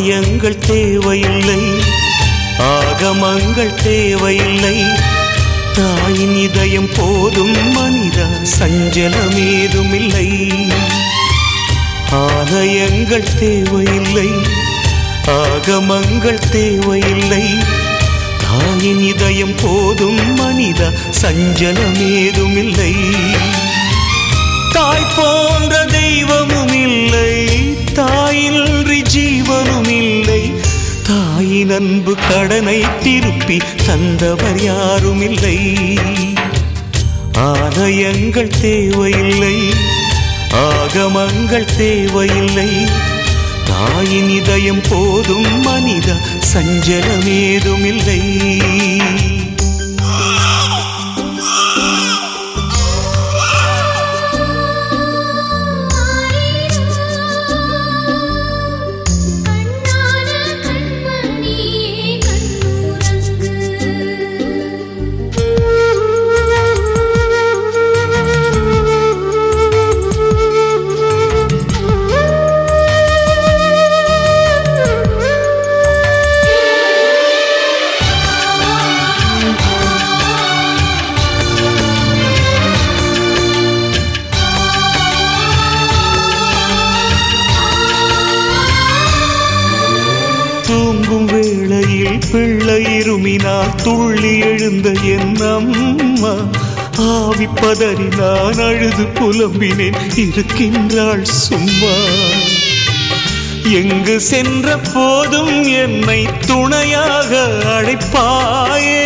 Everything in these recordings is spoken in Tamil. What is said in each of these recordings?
ஆலயங்கள் தேவையில்லை. ஆகமங்கள் தேவையில்லை. தாயின் இதயம் போதும் மனித மனிதா சஞ்சலமேதுமில்லை. ஆலயங்கள் தேவையில்லை. ஆகமங்கள் தேவையில்லை. தாயின் இதயம் போதும் மனித மனிதா சஞ்சலமேதுமில்லை. தாய் போன்ற தெய்வம் தாயின் அன்பு கடனை திருப்பி தந்தவர் யாரும் இல்லை ஆலயங்கள் தேவையில்லை ஆகமங்கள் தேவையில்லை. தாயின் இதயம் போதும் மனித சஞ்சலமேதும் தூங்கும் வேளையில் பிள்ளை இருமினால் துள்ளி எழுந்த என் அம்மா ஆவி பதறி நான் அழுது புலம்பினேன் இருக்கின்றாள் சும்மா. எங்கு சென்ற போதும் என்னை துணையாக அழைப்பாயே?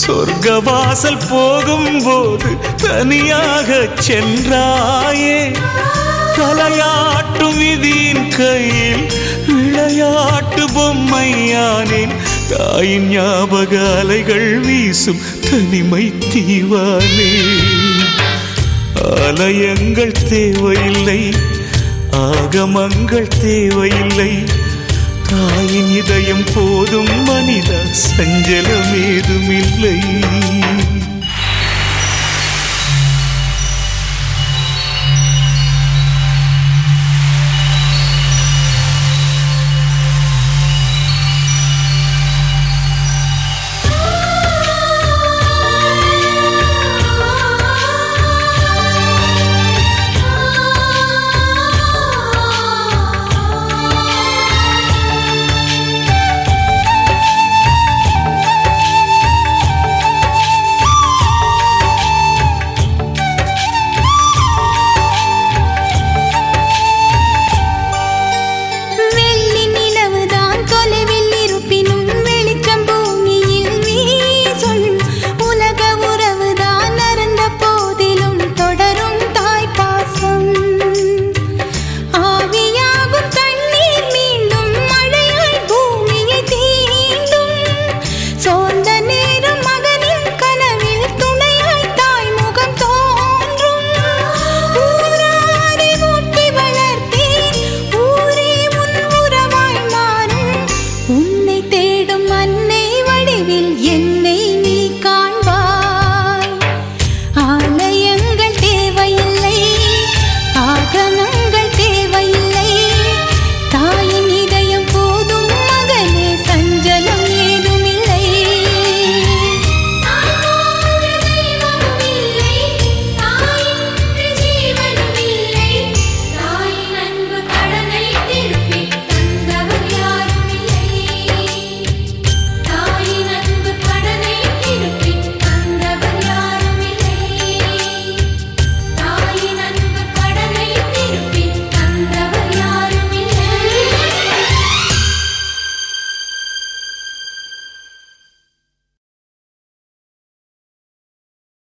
சொர்க்க வாசல் போகும்போது தனியாக சென்றாயே? தலையாட்டும் விதியின் கையில் விளையாட்டு பொம்மையானேன். தாயின் ஞாபக அலைகள் வீசும் தனிமை தீவானே. ஆலயங்கள் தேவையில்லை ஆகமங்கள் தேவையில்லை. தாயின் இதயம் போதும் மனித சஞ்சலம் ஏதுமில்லை